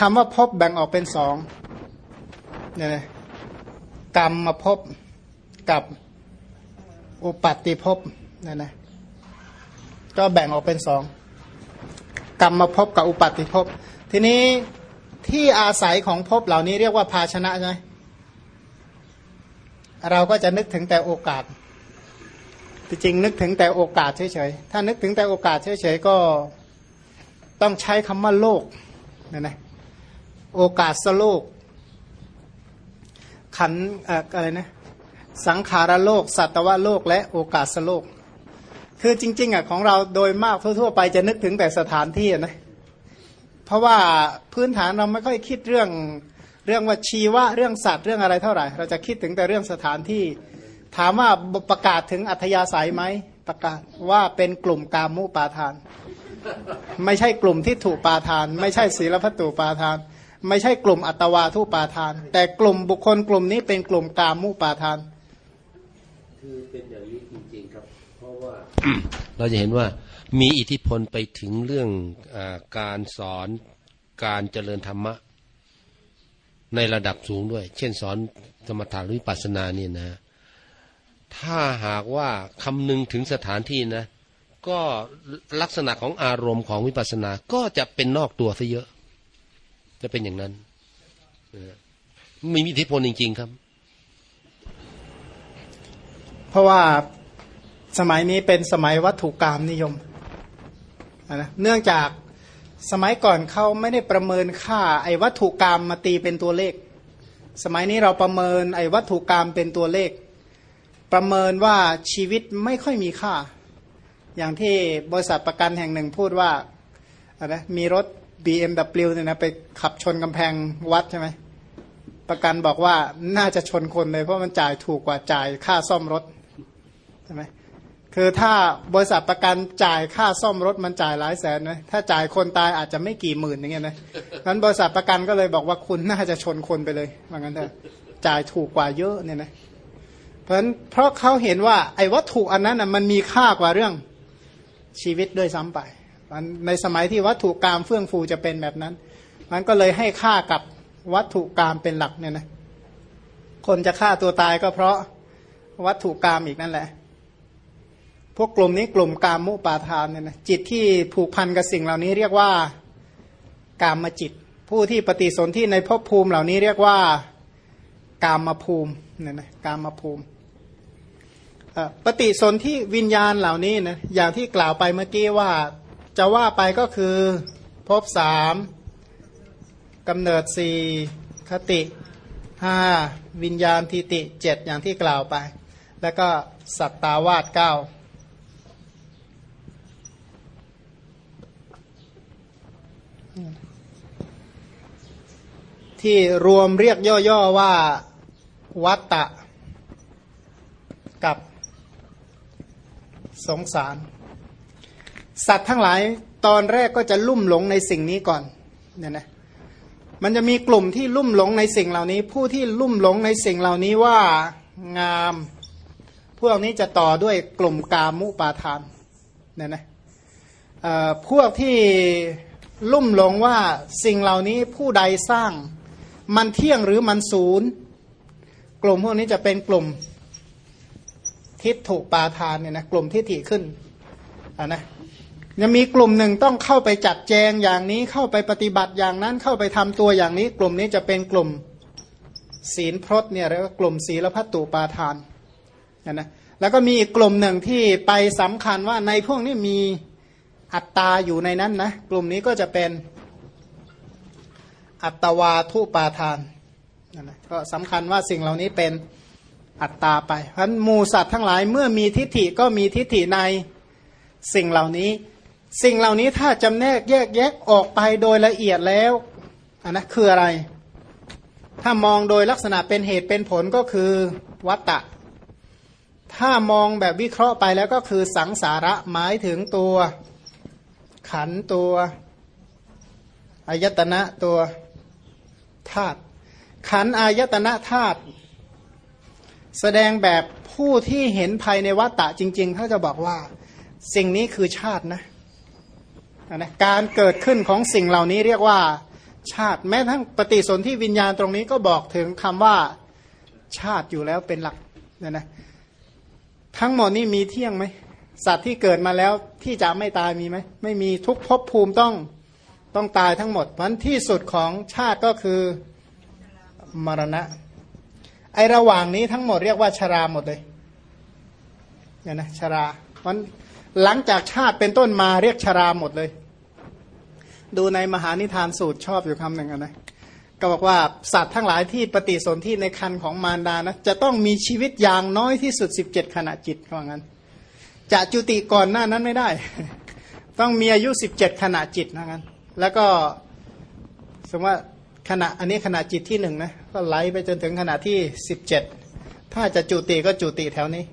คำว่าภพแบ่งออกเป็นสองเนี่ยนะกรรมมาภพกับอุปัติภพเนี่ยนะก็แบ่งออกเป็นสองกรรมมาภพกับอุปัติภพทีนี้ที่อาศัยของภพเหล่านี้เรียกว่าภาชนะใช่ไหมเราก็จะนึกถึงแต่โอกาส จริงนึกถึงแต่โอกาสเฉยๆ ถ้านึกถึงแต่โอกาสเฉยๆ ก็ต้องใช้คำว่าโลกนะนะ โอกาสสโลก ขันอะไรนะ สังขารโลก สัตวโลก และโอกาสสโลก คือจริง ๆอะของเราโดยมากทั่ว ๆ ไปจะนึกถึงแต่สถานที่นะเพราะว่าพื้นฐานเราไม่ค่อยคิดเรื่องเรื่องว่าชีวะเรื่องสัตว์เรื่องอะไรเท่าไหร่ เราจะคิดถึงแต่เรื่องสถานที่ ถามว่าประกาศถึงอัธยาศัยไหมประกาศว่าเป็นกลุ่มกามุปาทาน ไม่ใช่กลุ่มที่ถูกปาทาน ไม่ใช่ศีลพัตุปาทาน ไม่ใช่กลุ่มอัตวาทุปาทาน แต่กลุ่มบุคคลกลุ่มนี้เป็นกลุ่มกามุปาทาน คือเป็นอย่างนี้จริงๆครับ เพราะว่าเราจะเห็นว่ามีอิทธิพลไปถึงเรื่องอการสอนการเจริญธรรมะในระดับสูงด้วย เช่นสอนสมถะหรือวิปัสสนานี่นะ ถ้าหากว่าคำนึงถึงสถานที่นะ ก็ลักษณะของอารมณ์ของวิปัสสนาก็จะเป็นนอกตัวซะเยอะ จะเป็นอย่างนั้นมีอิทธิพลจริง ๆ ครับ เพราะว่าสมัยนี้เป็นสมัยวัตถุกรรมนิยมนะเนื่องจากสมัยก่อนเขาไม่ได้ประเมินค่า ไอ้วัตถุกรรมมาตีเป็นตัวเลข สมัยนี้เราประเมินไอ้วัตถุกรรมเป็นตัวเลข ประเมินว่าชีวิตไม่ค่อยมีค่า อย่างที่บริษัทประกันแห่งหนึ่งพูดว่าอะไรมีรถ BMW เนี่ยนะไปขับชนกำแพงวัดใช่ไหมประกันบอกว่าน่าจะชนคนเลย เพราะมันจ่ายถูกกว่าจ่ายค่าซ่อมรถใช่ไหมคือถ้าบริษัทประกันจ่ายค่าซ่อมรถมันจ่ายหลายแสนนะถ้าจ่ายคนตายอาจจะไม่กี่หมื่นอย่างเงี้ยนะนั้นบริษัทประกันก็เลยบอกว่าคุณน่าจะชนคนไปเลยว่างั้นเถอะจ่ายถูกกว่าเยอะเนี่ยนะเพราะฉะนั้นเพราะเขาเห็นว่าไอ้วัตถุอันนั้นนะมันมีค่ากว่าเรื่องชีวิตด้วยซ้ำไป ในสมัยที่วัตถุกรรมเฟื่องฟูจะเป็นแบบนั้น มันก็เลยให้ค่ากับวัตถุกรรมเป็นหลักเนี่ยนะคนจะฆ่าตัวตายก็เพราะวัตถุกรรมอีกนั่นแหละ พวกกลุ่มนี้กลุ่มกามมุปาทานเนี่ยนะจิตที่ผูกพันกับสิ่งเหล่านี้เรียกว่ากามจิต ผู้ที่ปฏิสนธิในภพภูมิเหล่านี้เรียกว่ากามภูมิเนี่ยนะกามภูมิปฏิสนธิวิญญาณเหล่านี้นะอย่างที่กล่าวไปเมื่อกี้ว่า จะว่าไปก็คือภพสามกำเนิดสี่คติห้าวิญญาณทิติเจ็ดอย่างที่กล่าวไป แล้วก็สัตตาวาสเก้าที่รวมเรียกย่อๆว่าวัตตะกับสงสาร สัตว์ทั้งหลายตอนแรกก็จะลุ่มหลงในสิ่งนี้ก่อนเนี่ยนะมันจะมีกลุ่มที่ลุ่มหลงในสิ่งเหล่านี้ ผู้ที่ลุ่มหลงในสิ่งเหล่านี้ว่างาม พวกนี้จะต่อด้วยกลุ่มกามุปาทานเนี่ยนะพวกที่ลุ่มหลงว่าสิ่งเหล่านี้ผู้ใดสร้าง มันเที่ยงหรือมันศูนย์ กลุ่มพวกนี้จะเป็นกลุ่มทิฏฐุปาทานเนี่ยนะกลุ่มทิฏฐิขึ้นอ่านะ ยังมีกลุ่มหนึ่งต้องเข้าไปจัดแจงอย่างนี้เข้าไปปฏิบัติอย่างนั้นเข้าไปทำตัวอย่างนี้ กลุ่มนี้จะเป็นกลุ่มศีลพรตเนี่ยเรียกว่ากลุ่มศีลพัตตุปาทานนะแล้วก็มีอีกกลุ่มหนึ่งที่ไปสำคัญว่าในพวกนี้มีอัตตาอยู่ในนั้นนะกลุ่มนี้ก็จะเป็นอัตวาทุปาทานนะก็สำคัญว่าสิ่งเหล่านี้เป็นอัตตาไปเพราะมูสัตว์ทั้งหลายเมื่อมีทิฏฐิก็มีทิฏฐิในสิ่งเหล่านี้ สิ่งเหล่านี้ถ้าจำแนกแยกแยกออกไปโดยละเอียดแล้วอันนะคืออะไร ถ้ามองโดยลักษณะเป็นเหตุเป็นผลก็คือวัตตะ ถ้ามองแบบวิเคราะห์ไปแล้วก็คือสังสาระหมายถึงตัว ขันตัวอายตนะตัวธาตุขันอายตนะธาตุแสดงแบบผู้ที่เห็นภายในวัตตะจริง ๆ เขาจะบอกว่า สิ่งนี้คือชาตินะ นะการเกิดขึ้นของสิ่งเหล่านี้เรียกว่า ชาติแม้ทั้งปฏิสนธิวิญญาณตรงนี้ก็บอกถึงคำว่าชาติอยู่แล้วเป็นหลักนี่ยนะทั้งหมดนี่มีเที่ยงไหมสัตว์ที่เกิดมาแล้วที่จะไม่ตายมีไหมไม่มีทุกภพภูมิต้องต้องตายทั้งหมดเพราะที่สุดของชาติก็คือมรณะ ไอระหว่างนี้ทั้งหมดเรียกว่าชราหมดเลยเนี่ยนะชราเพราะหลังจากชาติเป็นต้นมาเรียกชราหมดเลย ดูในมหานิทานสูตรชอบอยู่คำหนึ่งนะก็บอกว่าสัตว์ทั้งหลายที่ปฏิสนธิในคันของมารดานะจะต้องมีชีวิตอย่างน้อยที่สุด 17 ขณะจิตว่างั้น จะจุติก่อนหน้านั้นไม่ได้ ต้องมีอายุ 17 ขณะจิตว่างั้น แล้วก็สมมติว่าขณะอันนี้ขณะจิตที่หนึ่งนะก็ไหลไปจนถึงขณะที่ 17 ถ้าจะจุติก็จุติแถวนี้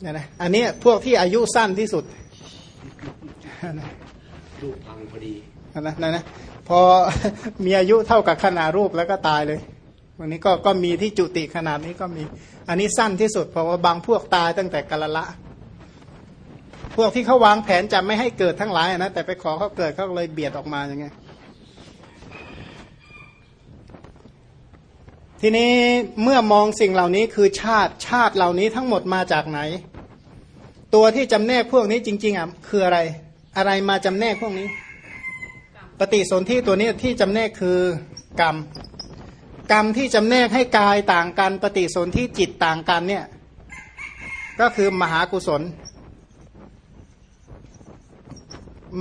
เนี่ยนะอันนี้พวกที่อายุสั้นที่สุด รูปพังพอดีนะนะนะพอมีอายุเท่ากับขนาดรูปแล้วก็ตายเลยวันนี้ก็ก็มีที่จุติขนาดนี้ก็มี อันนี้สั้นที่สุดเพราะว่าบางพวกตายตั้งแต่กาลละ พวกที่เขาวางแผนจะไม่ให้เกิดทั้งหลายนะแต่ไปขอเขาเกิดเขาเลยเบียดออกมาอย่างไงทีนี้เมื่อมองสิ่งเหล่านี้คือชาติชาติเหล่านี้ทั้งหมดมาจากไหน ตัวที่จำแนกพวกนี้จริง ๆอะคืออะไร อะไรมาจำแนกพวกนี้ ปฏิสนธิตัวนี้ที่จำแนกคือกรรม กรรมที่จำแนกให้กายต่างกัน ปฏิสนธิจิตต่างกันเนี่ย ก็คือมหากุศล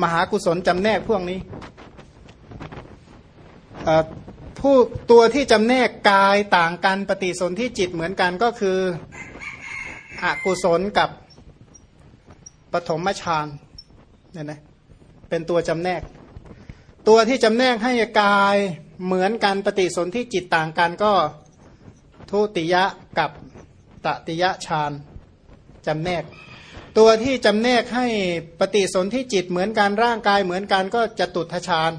มหากุศลจำแนกพวกนี้ผู้ตัวที่จำแนกกายต่างกัน ปฏิสนธิจิตเหมือนกันก็คืออกุศลกับปฐมฌาน เนี่ยนะเป็นตัวจำแนก ตัวที่จำแนกให้กายเหมือนกันปฏิสนธิจิตต่างกันก็ทุติยะกับตติยะฌานจำแนก ตัวที่จำแนกให้ปฏิสนธิจิตเหมือนกันร่างกายเหมือนกันก็จะตุทฌาน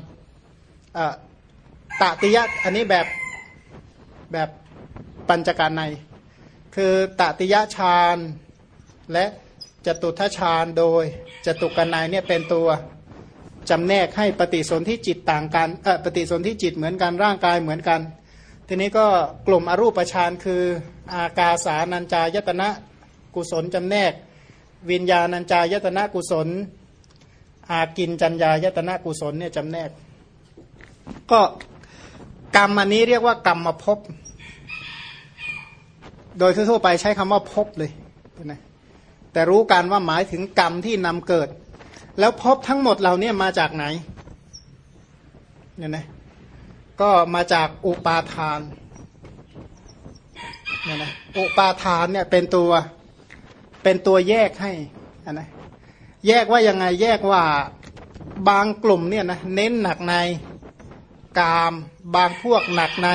ตติยะอันนี้แบบแบบปัญจการใน คือตติยะฌานและ จตุทฌานโดยจตุกนในเนี่ยเป็นตัวจำแนกให้ปฏิสนธิจิตต่างกันเออปฏิสนธิจิตเหมือนกันร่างกายเหมือนกัน ทีนี้ก็กลุ่มอรูปฌานคืออากาสานัญจายตนะกุศลจำแนก วิญญาณัญจายตนะกุศล อากินจัญญายตนะกุศลเนี่ยจำแนก ก็กรรมอันนี้เรียกว่ากรรมมาพบ โดยทั่วไปใช้คำว่าพบเลยนะ แต่รู้การว่าหมายถึงกรรมที่นำเกิด แล้วพบทั้งหมดเรานี่ยมาจากไหนเนี่ยนะก็มาจากอุปาทานเนี่ยนะอุปาทานเนี่ยเป็นตัวเป็นตัวแยกให้นะแยกว่ายังไงแยกว่าบางกลุ่มเนี่ยนะเน้นหนักในกาม บางพวกหนักใน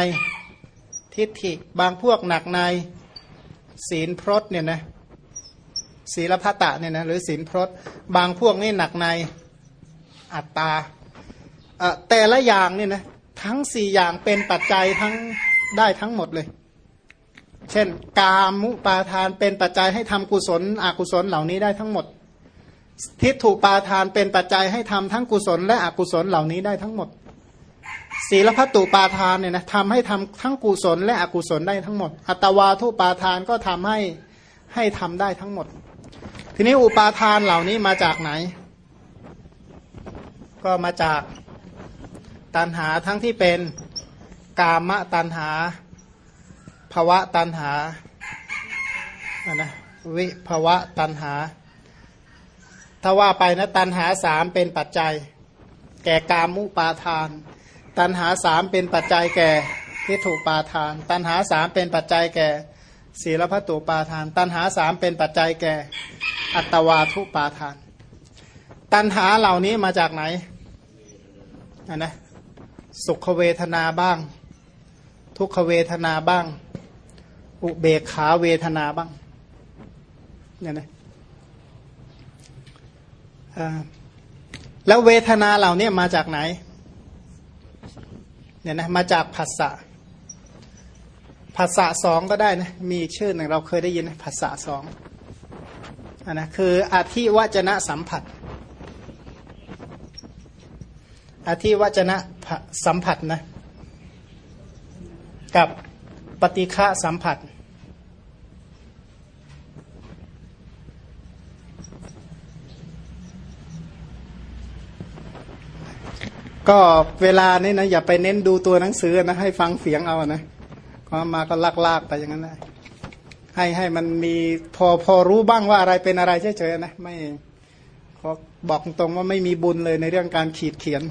ทิฏฐิ บางพวกหนักในศีลพรตเนี่ยนะ ศีลพัตะเนี่ยนะหรือศีลพรตบางพวกนี่หนักในอัตตาแต่ละอย่างเนี่ยนะทั้งสี่อย่างเป็นปัจจัยทั้งได้ทั้งหมดเลย เช่น กามุปาทานเป็นปัจจัยให้ทำกุศล อกุศลเหล่านี้ได้ทั้งหมด ทิฏฐุปาทานเป็นปัจจัยให้ทำทั้งกุศล และอกุศลเหล่านี้ได้ทั้งหมด ศีลพัตุปาทานเนี่ยนะทำให้ทำทั้งกุศล และอกุศลได้ทั้งหมด อัตวาทุปาทานก็ทำให้ให้ทำได้ทั้งหมด ทีนี้อุปาทานเหล่านี้มาจากไหน ก็มาจากตันหาทั้งที่เป็นกามะตันหาภวะตันหาอันนะวิภวะตันหา ถ้าว่าไปนะตันหาสามเป็นปัจจัย แก่กามุปาทาน ตันหาสามเป็นปัจจัยแก่ทิฏฐุปาทาน ตันหาสามเป็นปัจจัยแก่ ศีลพัตุปาทาน ตันหาสามเป็นปัจจัยแก่ อัตวาทุปาทาน ตันหาเหล่านี้มาจากไหนนนะสุขเวทนาบ้าง ทุกขเวทนาบ้าง อุเบกขาเวทนาบ้างเนี่ยนะแล้วเวทนาเหล่านี้มาจากไหนเนี่ยนะมาจากผัสสะ ภาษาสองก็ได้นะมีชื่อหนึ่งเราเคยได้ยินภาษาสองอันนะคืออธิวจนะสัมผัส อธิวจนะสัมผัสนะกับปฏิฆะสัมผัส ก็เวลานี่นะอย่าไปเน้นดูตัวหนังสือนะให้ฟังเสียงเอานะ ก็มาก็ลากๆไปอย่างนั้นนะให้ให้มันมีพอพอรู้บ้างว่าอะไรเป็นอะไรเฉยๆนะไม่ขอบอกตรงว่าไม่มีบุญเลยในเรื่องการขีดเขียนอา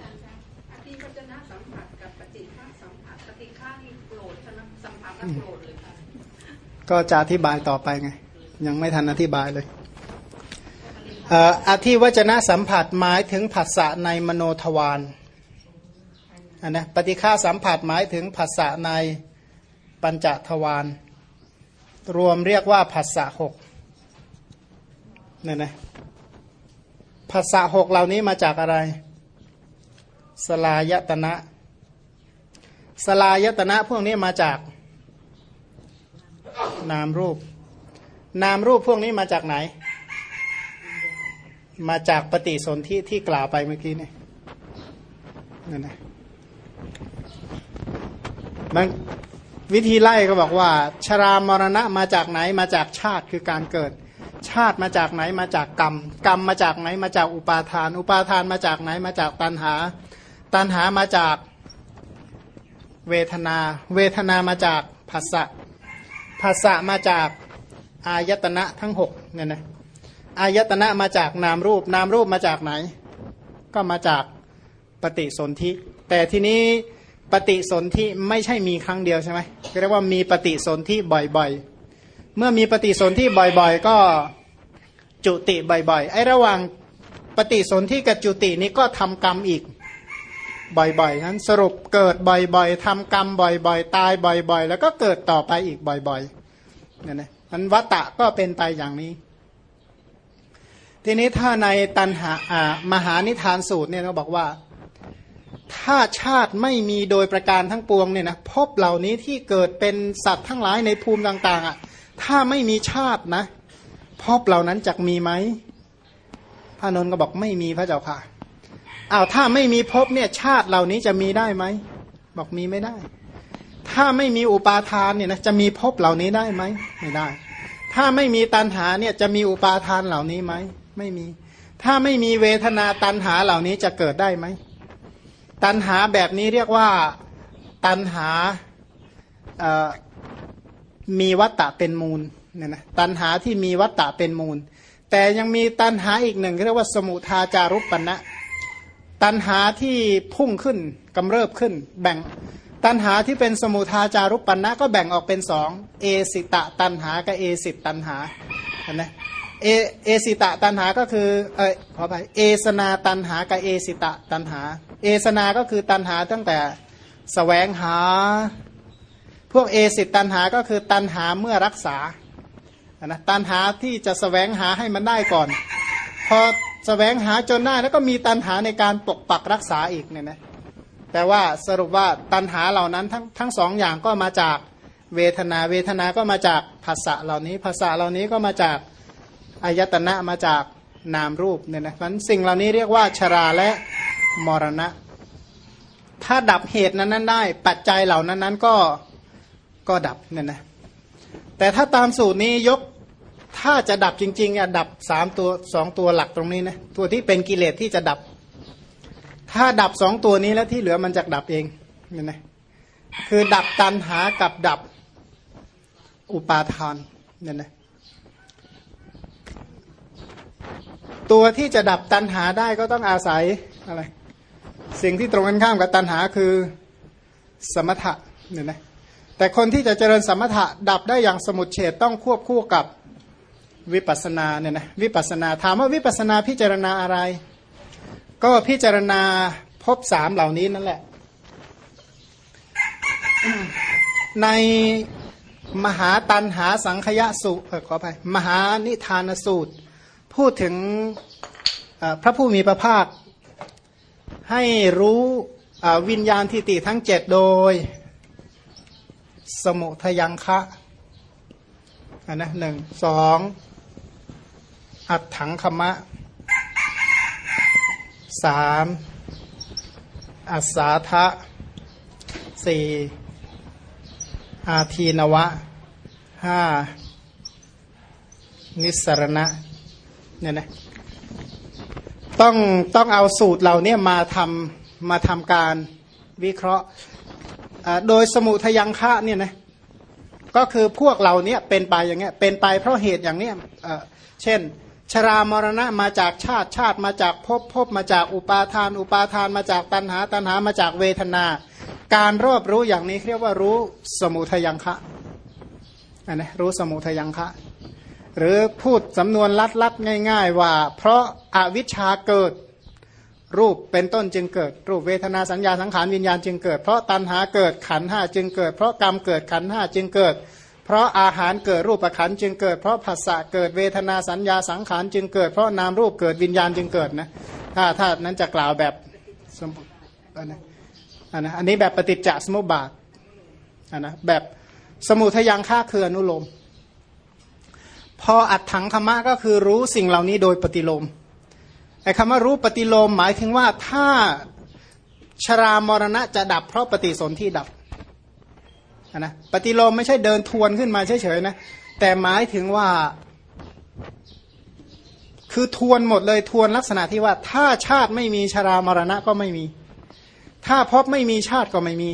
จารย์คะอธิปัจจนะสัมผัสกับปฏิฆาสัมผัสปฏิฆานี่โกรธใช่ไหมสัมผัสแล้วโกรธเลยค่ะก็จะอธิบายต่อไปไง ยังไม่ทันอธิบายเลยเอ่ออธิวจนะสัมผัสหมายถึงผัสสะในมโนทวาร อันนะปฏิฆาสัมผัสหมายถึงผัสสะในปัญจทวารรวมเรียกว่าผัสสะหกเนี่ยนะผัสสะหกเหล่านี้มาจากอะไร สลายตนะ สลายตนะพวกนี้มาจาก นามรูป นามรูปพวกนี้มาจากไหน มาจากปฏิสนธิที่กล่าวไปเมื่อกี้นี่นั่นนะ มันวิธีไล่ก็บอกว่า ชรามรณะมาจากไหนมาจากชาติคือการเกิด ชาติมาจากไหนมาจากกรรม กรรมมาจากไหนมาจากอุปาทาน อุปาทานมาจากไหนมาจากตัณหา ตัณหามาจากเวทนา เวทนามาจากผัสสะภาษะมาจากอายตนะทั้งหกเนี่ยนะอายตนะมาจากนามรูป นามรูปมาจากไหน ก็มาจากปฏิสนธิ แต่ทีนี้ปฏิสนธิไม่ใช่มีครั้งเดียวใช่ไหมเรียกว่ามีปฏิสนธิบ่อยๆ เมื่อมีปฏิสนธิบ่อยๆ ก็จุติบ่อยๆ ไอ้ระหว่างปฏิสนธิกับจุตินี้ก็ทำกรรมอีกบ่อยๆนั้นสรุปเกิดบ่อยๆทำกรรมบ่อยๆ ตายบ่อยๆ แล้วก็เกิดต่อไปอีกบ่อยๆนี่ยนะมันวัตตะก็เป็นไปอย่างนี้ ทีนี้ถ้าในตันหามหานิทานสูตรเนี่ยเขาบอกว่า ถ้าชาติไม่มีโดยประการทั้งปวงเนี่ยนะพบเหล่านี้ที่เกิดเป็นสัตว์ทั้งหลายในภูมิต่างๆอะถ้าไม่มีชาตินะพบเหล่านั้นจะมีไหมพระนนท์ก็บอกไม่มีพระเจ้าค่ะอ้าวถ้าไม่มีภพเนี่ยชาติเหล่านี้จะมีได้ไหมบอกมีไม่ได้ ถ้าไม่มีอุปาทานเนี่ยนะจะมีภพเหล่านี้ได้ไหมไม่ได้ ถ้าไม่มีตันหาเนี่ยจะมีอุปาทานเหล่านี้ไหมไม่มี ถ้าไม่มีเวทนาตันหาเหล่านี้จะเกิดได้ไหม ตันหาแบบนี้เรียกว่าตันหามีวัตตะเป็นมูลเนี่ยนะตันหาที่มีวัตตะเป็นมูล แต่ยังมีตันหาอีกหนึ่งเรียกว่าสมุทาจารุปปณะตันหาที่พุ่งขึ้นกำเริบขึ้น แบ่งตันหาที่เป็นสมุทาจารุปปณะก็แบ่งออกเป็นสองเอสิตะตันหากับเอสิตตันหาเห็นไหม เอเอสิตะตันหาก็คือเออขอไปเอสนาตันหากับเอสิตะตันหา เอสนาก็คือตันหาตั้งแต่สแสวงหา พวกเอสิตตันหาก็คือตันหาเมื่อรักษานะตันหาที่จะสแสวงหาให้มันได้ก่อน พอสแสวงหาจนได้แล้วก็มีตันหาในการปกปักรักษาอีกเนี่ยนะแต่ว่าสรุปว่าตันหาเหล่านั้นทั้งทั้งสองอย่างก็มาจากเวทนาเวทนาก็มาจากภาษะเหล่านี้ภาษาเหล่านี้ก็มาจาก อายตนะมาจากนามรูปเนี่ยนะมันสิ่งเหล่านี้เรียกว่าชราและมรณะ ถ้าดับเหตุนั้นนั้นได้ ปัจจัยเหล่านั้นนั้นก็ก็ดับเนี่ยนะแต่ถ้าตามสูตรนี้ยกถ้าจะดับจริงๆอะดับสามตัวสองตัวหลักตรงนี้นะตัวที่เป็นกิเลสที่จะดับ ถ้าดับสองตัวนี้แล้วที่เหลือมันจะดับเองเนี่ยนะคือดับตันหากับดับอุปาทานเนี่ยนะ ตัวที่จะดับตันหาได้ก็ต้องอาศัยอะไร สิ่งที่ตรงกันข้ามกับตันหาคือสมถะเนี่ยนะแต่คนที่จะเจริญสมถะดับได้อย่างสมุดเฉดต้องควบคู่กับวิปัสนาเนี่ยนะวิปัสนาถามว่าวิปัสนาพิจารณาอะไร ก็พิจารณาพบสามเหล่านี้นั่นแหละ ในมหาตันหาสังขยะสูตรขออภัยมหานิทานสูตร พูดถึงพระผู้มีพระภาค ให้รู้วิญญาณทิฏฐิทั้งเจ็ดโดย สมุทยังคะอันนะหนึ่งสองอัดถังคมะสามอัสาทะสี่อาทีนวะห้านิสรณะ เนี่ยนะต้องต้องเอาสูตรเหล่านี้มาทำมาทำการวิเคราะห์โดยสมุทยังคะเนี่ยนะก็คือพวกเรานี่เป็นไปอย่างเงี้ยเป็นไปเพราะเหตุอย่างเนี้ยเช่น ชรามรณะมาจากชาติชาติมาจากภพภพมาจากอุปาทาน อุปาทานมาจากตัณหา ตัณหามาจากเวทนา การรอบรู้อย่างนี้เรียกว่ารู้สมุทยังคะอันนี้รู้สมุทยังคะ หรือพูดสำนวนลัดๆง่าย ๆ ว่า เพราะอาวิชชาเกิดรูปเป็นต้นจึงเกิด รูปเวทนาสัญญาสังขารวิญญาณจึงเกิด เพราะตัณหาเกิดขันห้าจึงเกิด เพราะกรรมเกิดขันห้าจึงเกิด เพราะอาหารเกิดรูปประขันจึงเกิด เพราะภาษะเกิดเวทนาสัญญาสังขารจึงเกิด เพราะนามรูปเกิดวิญญาณจึงเกิดนะถ้าถ้านั้นจะกล่าวแบบสมอันนะอันนะอันนี้แบบปฏิจจสมุปบาทอันนะแบบสมุทยังค่าคืออนุโลม พออัดถังธรรมะก็คือรู้สิ่งเหล่านี้โดยปฏิโลมไอ้คำว่ารู้ปฏิโลมหมายถึงว่าถ้าชรามรณะจะดับเพราะปฏิสนธิดับนะปฏิโลมไม่ใช่เดินทวนขึ้นมาเฉยๆนะแต่หมายถึงว่า คือทวนหมดเลยทวนลักษณะที่ว่า ถ้าชาติไม่มีชรามรณะก็ไม่มี ถ้าพบไม่มีชาติก็ไม่มี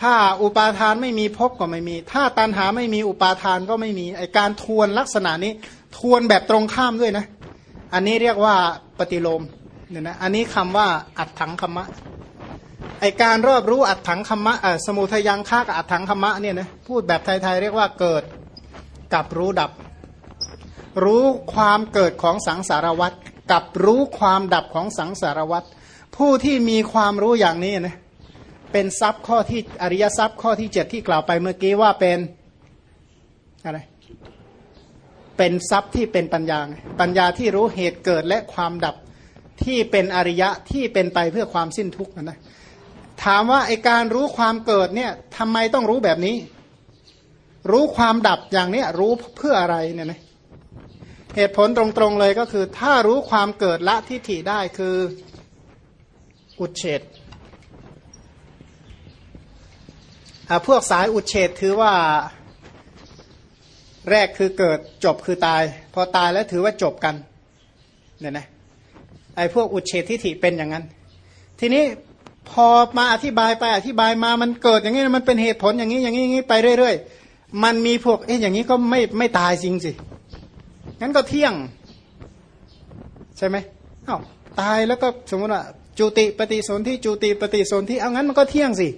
ถ้าอุปาทานไม่มีภพก็ไม่มี ถ้าตันหาไม่มีอุปาทานก็ไม่มีไอการทวนลักษณะนี้ทวนแบบตรงข้ามด้วยนะ อันนี้เรียกว่าปฏิโลมเนี่ยนะ อันนี้คำว่าอัดถังคมะ ไอการรอบรู้อัดถังคมะเออสมุทยังฆ่ากับอัดถังคมะเนี่ยนะพูดแบบไทยๆเรียกว่าเกิดกับรู้ดับ รู้ความเกิดของสังสารวัตรกับรู้ความดับของสังสารวัตรผู้ที่มีความรู้อย่างนี้นะ เป็นทรัพย์ข้อที่อริยทรัพย์ข้อที่เจ็ดที่กล่าวไปเมื่อกี้ว่าเป็นอะไรเป็นทรัพย์ที่เป็นปัญญา ปัญญาที่รู้เหตุเกิดและความดับที่เป็นอริยะที่เป็นไปเพื่อความสิ้นทุกข์นะถามว่าไอการรู้ความเกิดเนี่ยทำไมต้องรู้แบบนี้ รู้ความดับอย่างเนี้ยรู้เพื่ออะไรเนี่ยนะเหตุผลตรงๆเลยก็คือ ถ้ารู้ความเกิดละทิฏฐิได้คืออุดเฉด พวกสายอุดเฉดถือว่าแรกคือเกิดจบคือตาย พอตายแล้วถือว่าจบกันเนี่ยนะไอ้พวกอุดเฉดทิฏฐิเป็นอย่างนั้น ทีนี้พอมาอธิบายไปอธิบายมามันเกิดอย่างนี้มันเป็นเหตุผลอย่างนี้อย่างนี้อย่างนี้ไปเรื่อยๆ มันมีพวกเอ๊ะอย่างนี้ก็ไม่ไม่ตายจริงสิงั้นก็เที่ยง ใช่ไหมอ้าวตายแล้วก็สมมติว่าจุติปฏิสนธิจุติปฏิสนธิเอางั้นมันก็เที่ยงสิ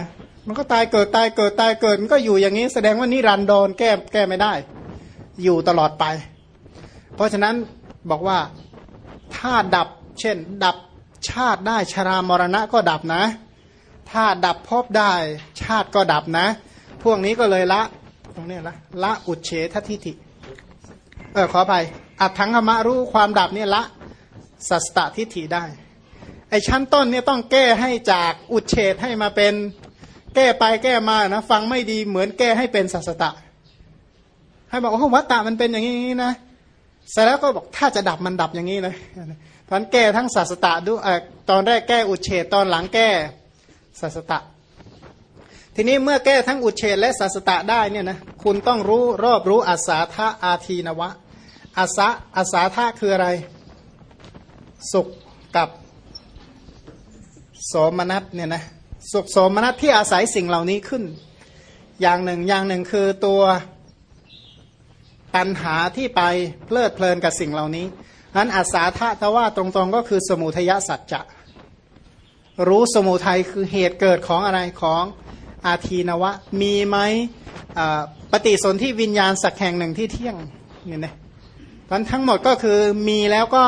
ะมันก็ตายเกิดตายเกิดตายเกิดมันก็อยู่อย่างนี้แสดงว่านิรันดรแก้แก้ไม่ได้ อยู่ตลอดไป เพราะฉะนั้นบอกว่าถ้าดับเช่น ดับชาติได้ชรามรณะก็ดับนะ ถ้าดับพบได้ชาติก็ดับนะ พวกนี้ก็เลยละตรงนี้ละละอุเฉททิฐิเออขอไปอัตถังธรรมรู้ความดับเนี่ยละสัสตทิฏฐิได้ไอชั้นต้นเนี่ยต้องแก้ให้จากอุเฉดให้มาเป็น แก้ไปแก้มานะฟังไม่ดีเหมือนแก้ให้เป็นสัสตะ ให้บอกว่าวัตตะมันเป็นอย่างนี้นะเสร็จแล้วก็บอกถ้าจะดับมันดับอย่างนี้เลยพันแก้ทั้งสัสตะดูอตอนแรกแก้อุเฉดตอนหลังแก้สัสตะ ทีนี้เมื่อแก้ทั้งอุเฉดและสัสตะได้เนี่ยนะคุณต้องรู้รอบรู้อัศาธาอาทีนวะอาสาอาสาธาคืออะไร สุขกับโสมนัสเนี่ยนะ สุขโสมนัสที่อาศัยสิ่งเหล่านี้ขึ้น อย่างหนึ่งอย่างหนึ่งคือตัวปัญหาที่ไปเพลิดเพลินกับสิ่งเหล่านี้นั้นอาสาทะตว่าตรงๆก็คือสมุทยสัจจะรู้สมุทัยคือเหตุเกิดของอะไรของอาทีนวะ มีไหมปฏิสนธิวิญญาณสักแห่งหนึ่งที่เที่ยงเนี่ยนะมันทั้งหมดก็คือมีแล้วก็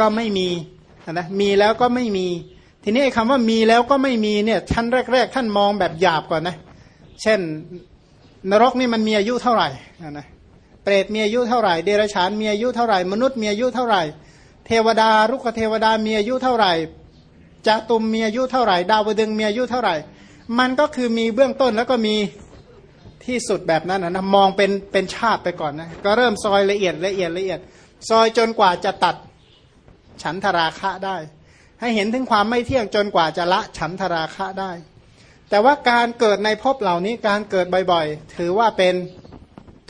ก็ไม่มีนะมีแล้วก็ไม่มี ทีนี้คำว่ามีแล้วก็ไม่มีเนี่ยชั้นแรก ๆ ท่านมองแบบหยาบก่อนนะ เช่น นรกนี่มันมีอายุเท่าไหร่นะเปรตมีอายุเท่าไหร่เดรัจฉานมีอายุเท่าไหร่ มนุษย์มีอายุเท่าไหร่ เทวดารุกเทวดามีอายุเท่าไหร่จาตุมมีอายุเท่าไหร่ ดาวดึงมีอายุเท่าไหร่ มันก็คือมีเบื้องต้นแล้วก็มีที่สุดแบบนั้นนะมองเป็นเป็นชาติไปก่อนนะก็เริ่มซอยละเอียดละเอียดละเอียด ซอยจนกว่าจะตัดฉันทราคะได้ ให้เห็นถึงความไม่เที่ยงจนกว่าจะละฉันทราคะได้ แต่ว่าการเกิดในภพเหล่านี้การเกิดบ่อยๆ ถือว่าเป็น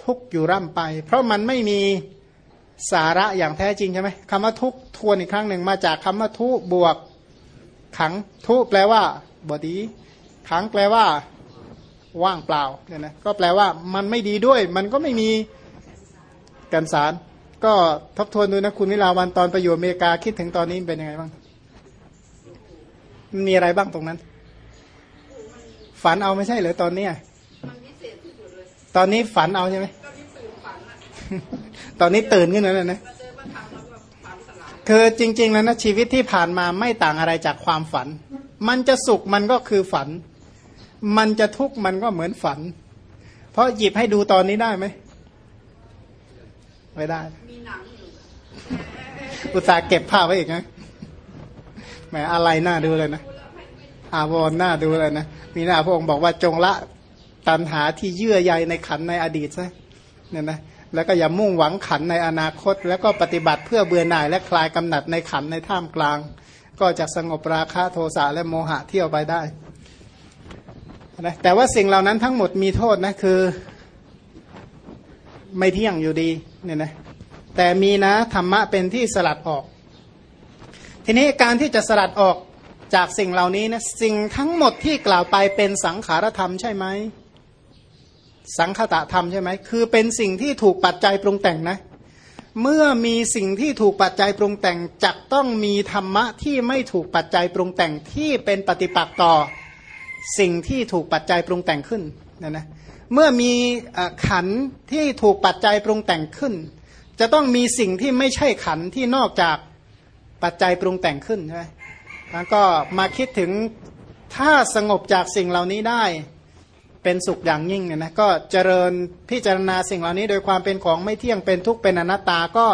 ทุกข์อยู่ร่ำไป เพราะมันไม่มีสาระอย่างแท้จริงใช่ไหมคำว่าทุกข์ทวนอีกครั้งหนึ่งมาจากคำว่าทุบวกขังทุแปลว่าบอดีขังแปลว่า ว่างเปล่าเนี่ยนะก็แปลว่ามันไม่ดีด้วย มันก็ไม่มีกันสาร ก็ทบทวนดูนะคุณวิลาวันตอนไปอยู่อเมริกาคิดถึงตอนนี้เป็นยังไงบ้าง มันมีอะไรบ้างตรงนั้น ฝันเอาไม่ใช่เหรอตอนเนี้ยมันพิเศษที่สุดเลยตอนนี้ฝันเอาใช่ไหมก็ที่ตื่นฝันอะตอนนี้ตื่นขึ้นแล้วนะมาเจอมาทำแล้วก็ฝันสลายคือจริง ๆ แล้วนะชีวิตที่ผ่านมาไม่ต่างอะไรจากความฝัน มันจะสุขมันก็คือฝัน มันจะทุกข์มันก็เหมือนฝัน เพราะหยิบให้ดูตอนนี้ได้ไหมไม่ได้มีหนังอยู่อุตส่าห์เก็บภาพไว้อีกนะ แหมอะไรน่าดูเลยนะ อาวรน่าดูเลยนะ มีหน้าพระองค์บอกว่าจงละตันหาที่เยื่อใยในขันในอดีตซะเนี่ยนะแล้วก็อย่ามุ่งหวังขันในอนาคต แล้วก็ปฏิบัติเพื่อเบื่อหน่ายและคลายกำหนัดในขันในท่ามกลาง ก็จะสงบราคะโทสะและโมหะเที่ยวไปได้นะแต่ว่าสิ่งเหล่านั้นทั้งหมดมีโทษนะคือ ไม่เที่ยงอยู่ดีเนี่ยนะแต่มีนะธรรมะเป็นที่สลัดออก ทีนี้การที่จะสลัดออกจากสิ่งเหล่านี้นะสิ่งทั้งหมดที่กล่าวไปเป็นสังขารธรรมใช่ไหมสังคตะธรรมใช่ไหมคือเป็นสิ่งที่ถูกปัจจัยปรุงแต่งนะ เมื่อมีสิ่งที่ถูกปัจจัยปรุงแต่งจักต้องมีธรรมะที่ไม่ถูกปัจจัยปรุงแต่งที่เป็นปฏิปักษ์ต่อสิ่งที่ถูกปัจจัยปรุงแต่งขึ้นนะนะเมื่อมีขันที่ถูกปัจจัยปรุงแต่งขึ้น จะต้องมีสิ่งที่ไม่ใช่ขันที่นอกจาก ปัจจัยปรุงแต่งขึ้นใช่ไหมแล้วก็มาคิดถึงถ้าสงบจากสิ่งเหล่านี้ได้เป็นสุขอย่างยิ่งเนี่ยนะก็เจริญพิจารณาสิ่งเหล่านี้ โดยความเป็นของไม่เที่ยงเป็นทุกข์เป็นอนัตตาก็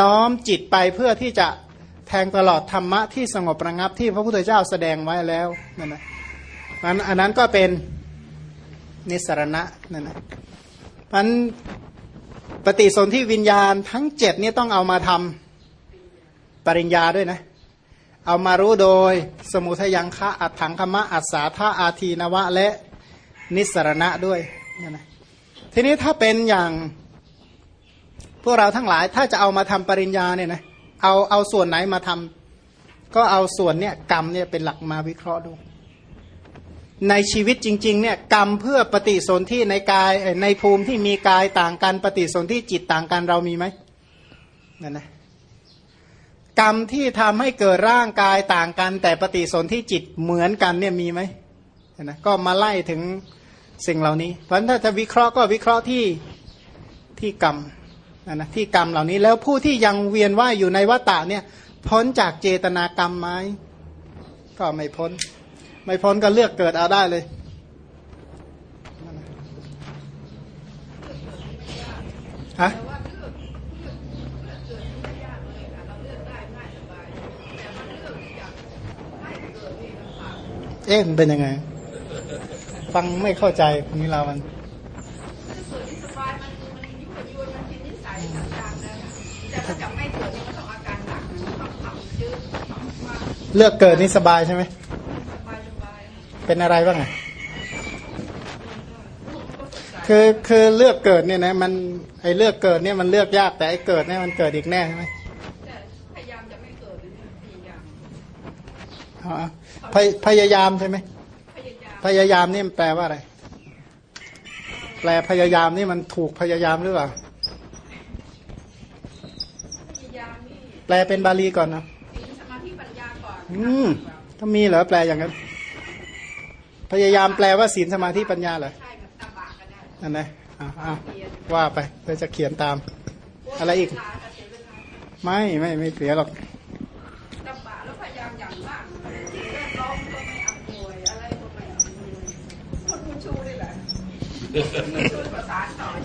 น้อมจิตไปเพื่อที่จะแทงตลอดธรรมะที่สงบระงับที่พระพุทธเจ้าแสดงไว้แล้วนั่นนะอันอันนั้นก็เป็นนิสรณะนั่นนะมันปฏิสนธิวิญญาณทั้งเจ็ดนี่ต้องเอามาทำ ปริญญาด้วยนะ เอามารู้โดยสมุทยังคะอัตถังคมะอัสสาธาอาทีนวะและนิสรณะด้วยนั่นนะทีนี้ถ้าเป็นอย่างพวกเราทั้งหลายถ้าจะเอามาทำปริญญาเนี่ยนะเอาเอาส่วนไหนมาทำก็เอาส่วนเนี่ยกรรมเนี่ยเป็นหลักมาวิเคราะห์ดู ในชีวิตจริงๆเนี่ยกรรมเพื่อปฏิสนธิในกายในภูมิที่มีกายต่างกันปฏิสนธิจิตต่างกันเรามีไหมนั่นนะ กรรมที่ทำให้เกิดร่างกายต่างกัน แต่ปฏิสนธิจิตเหมือนกันเนี่ยมีไหมนะก็มาไล่ถึงสิ่งเหล่านี้ เพราะฉะนั้นถ้าจะวิเคราะห์ก็วิเคราะห์ที่ที่กรรมนั่นนะที่กรรมเหล่านี้แล้วผู้ที่ยังเวียนว่ายอยู่ในวัฏฏะเนี่ยพ้นจากเจตนากรรมไหมก็ไม่พ้น ไม่พ้นก็เลือกเกิดเอาได้เลยฮะ เอ๊ะมันเป็นยังไง ฟังไม่เข้าใจคุณนิลาวันส่วนที่สบายมันมันยุ่งยุ่ยมันเป็นนิสัยต่างๆนะแต่ถ้าจะไม่เกิดนี่มันต้องอาการหนักต้องทำยืดต้องว่าเลือกเกิดนี่สบายใช่ไหมสบายสบายเป็นอะไรบ้างอะคือคือเลือกเกิดเนี่ยนะมันไอเลือกเกิดเนี่ยมันเลือกยากแต่ไอเกิดเนี่ยมันเกิดอีกแน่ใช่ไหมแต่พยายามจะไม่เกิดเลยเนี่ยพยายามเอาเอา พยพยายามใช่ไหมพยายามพยายามนี่มันแปลว่าอะไร แปลพยายามนี่มันถูกพยายามหรือเปล่าพยายามนี่แปลเป็นบาลีก่อนนะศีลสมาธิปัญญาก่อนอืมถ้ามีเหรอแปลอย่างนั้น พยายามแปลว่าศีลสมาธิปัญญาเหรอใช่กับตาบากก็ได้นั่นนะอ้าวอ้าวว่าไปเราจะเขียนตาม อะไรอีกเวลาจะเสียเวลาไม่ไม่ไม่เสียหรอก 你们说把答案打了。